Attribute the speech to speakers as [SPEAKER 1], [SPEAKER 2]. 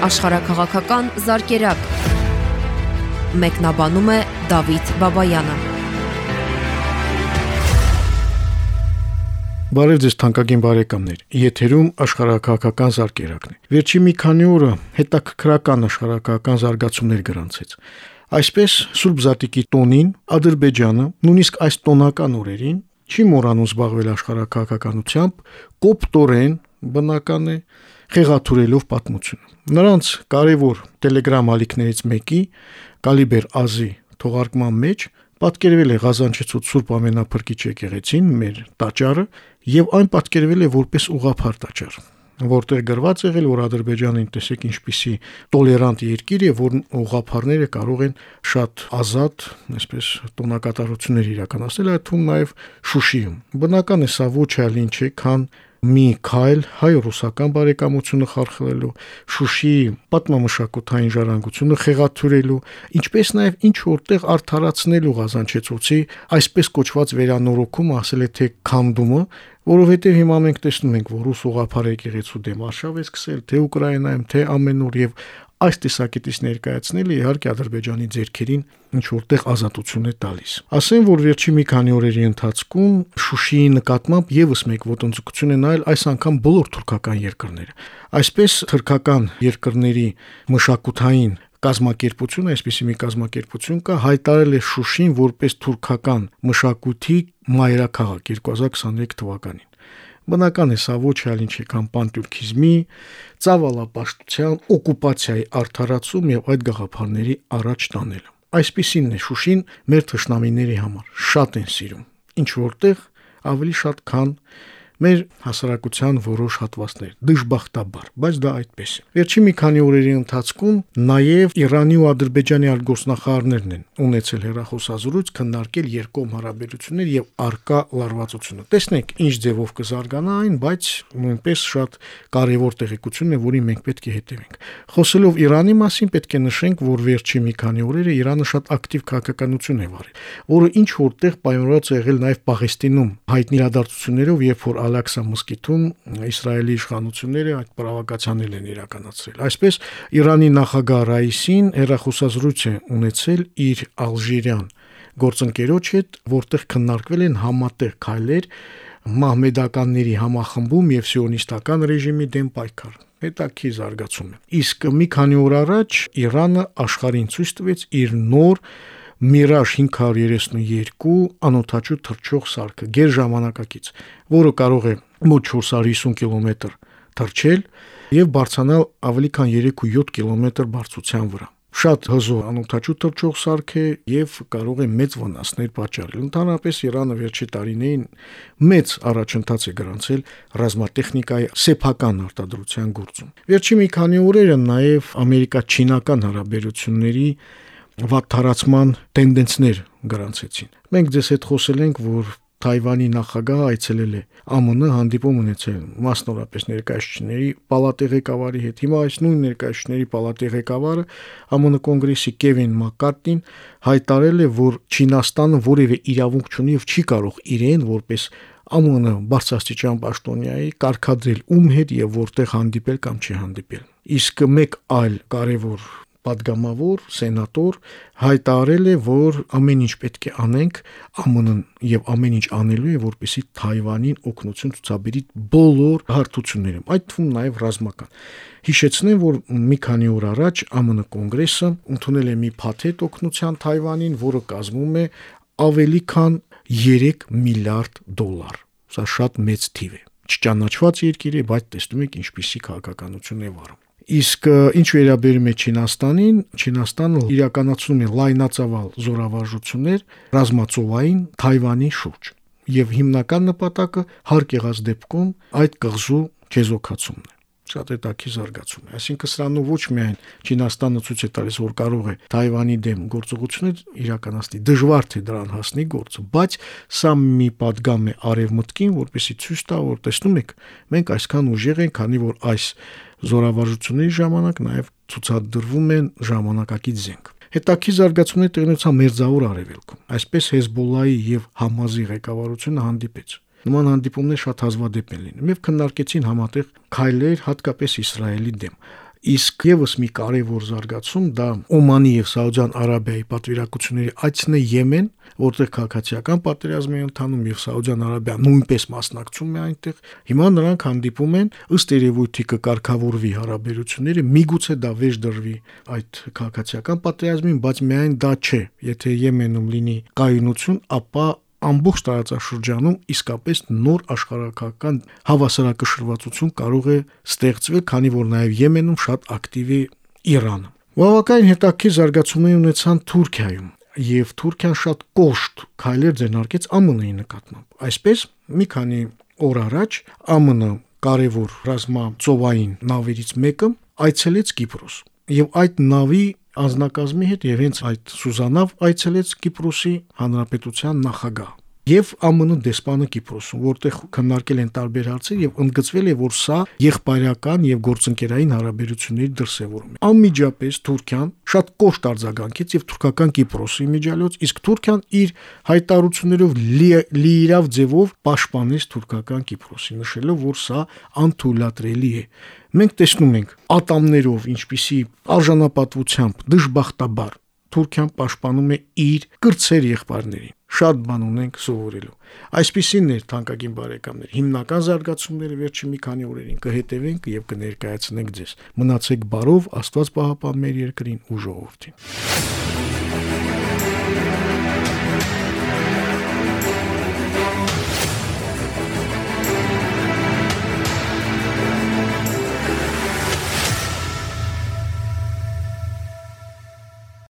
[SPEAKER 1] աշխարհակղական զարգերակ։ Մեկնաբանում է Դավիթ Բաբայանը։
[SPEAKER 2] Բարև ձեզ թանկագին բարեկամներ։ Եթերում աշխարհակղական զարգերակն է։ Վերջի մի քանի օրը հետաքրքրական աշխարհակղական զարգացումներ գրանցեց։ Այսպես Սուրբ Զատիկի տոնին Ադրբեջանը նույնիսկ այս տոնական օրերին չի մոռանում զբաղվել աշխարհակահաղականությամբ կոպտորեն բնական է խեղաթուրելով պատմությունը։ Նրանց կարևոր Telegram ալիքներից մեկի Կալիբեր Ազի թողարկման մեջ պատկերվել է Ղազանչեցուց Սուրբ Ամենափրկիչ եկեղեցին, մեր տաճարը, եւ այն պատկերվել է որպես ուղափառ տաճար որտեղ գրված եղել որ Ադրբեջանին տեսեք ինչպիսի տոլերանտ երկիր է, որ ուղափառները կարող են շատ ազատ, այսպես տոնակատարություններ իրականացնել, այդ թվում նաև Շուշիում։ Բնական է սա ոչ այլ ինչ է, քան մի քայլ հայ-ռուսական բարեկամությունը խարխլելու, Շուշիի պատմամշակութային ժառանգությունը խեղաթյուրելու, ինչպես նաև ինչ որտեղ արդարացնելու Ղազանչեցուցի այսպես կոչված վերանորոգումը, ասել է թե քանդումը, որովհետև հիմա մենք տեսնում ենք, որ ռուս ուղափառ եկեղեցու դեմ արշավ է սկսել թե Ուկրաինայում, թե ամենուր եւ այս տեսակետից ներկայացնելը իհարկե Ադրբեջանի ձեռքերին ինչ որտեղ ազատություն է տալիս։ Ասեմ, որ վերջի մի քանի օրերի ընթացքում Շուշիի նկատմամբ եւս մեկ ոտնձգություն է նայել այս անգամ բոլոր թուրքական երկրները։ Այսպես թուրքական երկրների մշակութային կազմակերպությունը, այսպիսի մի կազմակերպություն կա, հայտարարել է Շուշին որպես թուրքական մշակույթի մայրաքաղաք 2023 թվականին։ Բնական է սա ոչ այլ ինչ է քան պանտյուրքիզմի, ցավալապաշտության, օկուպացիայի արդարացում եւ այդ գաղափարների առաջ տանելը։ Այսպիսինն է Շուշին մեր թշնամիների համար. Շատ են սիրում։ Ինչ որտեղ ավելի շատ քան մեր հասարակության որոշ հատվածներ դժբախտաբար, բայց դա այդպես է։ Վերջի մի քանի օրերի ընթացքում նաև Իրանի ու Ադրբեջանի արտգործնախարարներն են ունեցել հերախոսազրույց քննարկել երկկողմ հարաբերություններ եւ արկա լարվածությունը։ Տեսնենք ինչ ձևով կզարգանա այն, բայց նույնպես շատ կարևոր տեղեկություն է, որին մենք պետք է հետևենք։ Խոսելով Իրանի մասին պետք է նշենք, որ վերջի մի քանի օրերը Իրանը շատ ակտիվ քաղաքականություն է վարել, որը ինչ որտեղ պայմանավորված է եղել նաև Պաղեստինում հայտնի իրադարձություններով, երբ որ Ալաքսա մսկիթում Իսրայելի իշխանությունները այդ պրովոկացիաներն են իրականացրել։ Այսպես Իրանի նախագահ Ռայիսին հերախոսազրույց է ունեցել իր ալժիրյան գործընկերոջ հետ, որտեղ քննարկվել են համատեղ քայլեր մահմեդականների համախմբում եւ սիոնիստական ռեժիմի դեմ պայքար հետաքի զարգացում է։ Իսկ մի քանի օր առաջ Իրանը աշխարհին ցույց տվեց իր նոր Mirage 532 անօթաչու թռչող սարքը գեր ժամանակակից, որը կարող է մոտ 450 կիլոմետր թռչել եւ բարձրանալ ավելի քան 3.7 կիլոմետր բարձրության վրա շատ հզոր անօթաչու թռչող սարք է եւ կարող է մեծ վնասներ պատճառել։ Ընդհանրապես Իրանը վերջի տարիներին մեծ առաջընթաց է գրանցել ռազմատեխնիկայի սեփական արտադրության գործում։ Վերջի մի քանի օրերը նաեւ Ամերիկա-Չինական հարաբերությունների վատթարացման տենդենսներ գրանցեցին։ Մենք ձեզ հետ խոսել ենք, որ Թայվանի նախագահը այցելել է ԱՄՆ հանդիպում ունեցել մասնավորապես ներկայացուցիչների պալատի ղեկավարի հետ։ Հիմա այս նույն ներկայացուցիչների պալատի ղեկավարը ԱՄՆ կոնգրեսի Կևին Մակկարտին հայտարարել է, որ Չինաստանը որևէ իրավունք չունի եւ չի կարող իրեն որպես ԱՄՆ բարձրաստիճան պաշտոնյայի կարկադրել ում հետ եւ որտեղ հանդիպել կամ չի հանդիպել։ Իսկ մեկ այլ կարևոր падգամավոր սենատոր հայտարել է, որ ամեն ինչ պետք է անենք ԱՄՆ-ն եւ ամեն ինչ անելու է, որպեսզի Թայվանին օգնություն ցուցաբերի բոլոր հարթություններում, այդ թվում նաեւ ռազմական։ Հիշեցնեմ, որ մի քանի օր առաջ ԱՄՆ կոնգրեսը ընդունել է մի փաթեթ օգնության Թայվանին, որը կազմում է ավելի քան 3 միլիարդ դոլար։ Սա շատ մեծ թիվ է չճանաչված երկիր է, բայց տեսնում եք ինչպիսի քաղաքականություն է վարում։ Իսկ ինչ վերաբերում է Չինաստանին, Չինաստանը իրականացնում է լայնածավալ զորավարժություններ ռազմածովային Թայվանի շուրջ եւ հիմնական նպատակը հարկ եղած դեպքում այդ կղզու չեզոքացումն է շատ հետաքի զարգացում է։ Այսինքն սրանով ոչ միայն Չինաստանը ցույց է տալիս, որ կարող է Թայվանի դեմ գործողություններ իրականացնել, դժվար թե դրան հասնի գործը, բայց սա մի падգամ է արևմտքին, որպեսի ցույց տա, որ տեսնում եք, մենք այսքան ուժեղ ենք, քանի որ այս զորավարժությունների ժամանակ նաև ցուցադրվում են ժամանակակից զենք։ Հետաքի զարգացումները տեղնեցա Մերձավոր Արևելքում։ Այսպես Հեզբոլլայի եւ Համազի ղեկավարությունը հանդիպեց։ Նման հանդիպումներ շատ հազվադեպ են լինում եւ քննարկեցին համատեղ քայլեր հատկապես Իսրայելի դեմ։ Իսկ եւս մի կարևոր զարգացում դա Օմանի եւ Սաուդյան Արաբիայի պատվիրակությունների այցն է Եմեն, որտեղ քաղաքացիական պատերազմ է ընթանում եւ Սաուդյան Արաբիան նույնպես մասնակցում է այնտեղ։ Հիմա նրանք հանդիպում են ըստ երևույթի կկարգավորվի հարաբերությունները, միգուցե դա վեճ դրվի այդ քաղաքացիական պատերազմին, բայց միայն դա չէ։ Եթե Եմենում լինի կայունություն, ապա ամբողջ տարածաշրջանում իսկապես նոր աշխարհակական հավասարակշռվածություն կարող է ստեղծվել, քանի որ նաև Եմենում շատ ակտիվ է Իրանը։ Բավականին հետաքրքիր զարգացումներ ունեցան Թուրքիայում եւ Թուրքիան շատ կոշտ քայլեր ձեռնարկեց ԱՄՆ-ի նկատմամբ։ Այսպես մի քանի օր առաջ ԱՄՆ կարևոր ռազմածովային նավերից մեկը այցելեց Կիպրոս եւ այդ նավի անձնակազմի հետ եւ հենց այդ Սուզանավ այցելեց Կիպրոսի հանրապետության նախագահ եւ ԱՄՆ դեսպանը Կիպրոսում, որտեղ քննարկել են տարբեր հարցեր եւ ընդգծվել է, որ սա եղբայրական եւ գործընկերային հարաբերությունների դրսեւորում է։ Անմիջապես Թուրքիան շատ կոշտ արձագանքեց եւ թուրքական Կիպրոսի միջալոց, իսկ Թուրքիան իր հայտարարություններով լիիրավ ձևով պաշտպանեց թուրքական Կիպրոսի, նշելով, որ սա անթույլատրելի է։ Մենք տեսնում ենք ատամներով, ինչպիսի արժանապատվությամբ դժբախտաբար Թուրքիան պաշտպանում է իր կրծեր եղբայրներին շատ բան ունենք սովորելու։ Այսպիսին էր թանկագին բարեկամներ։ Հիմնական զարգացումները վերջին մի քանի օրերին կհետևենք եւ կներկայացնենք ձեզ։ Մնացեք բարով, Աստված պահապան մեր երկրին ու ժողովրդին։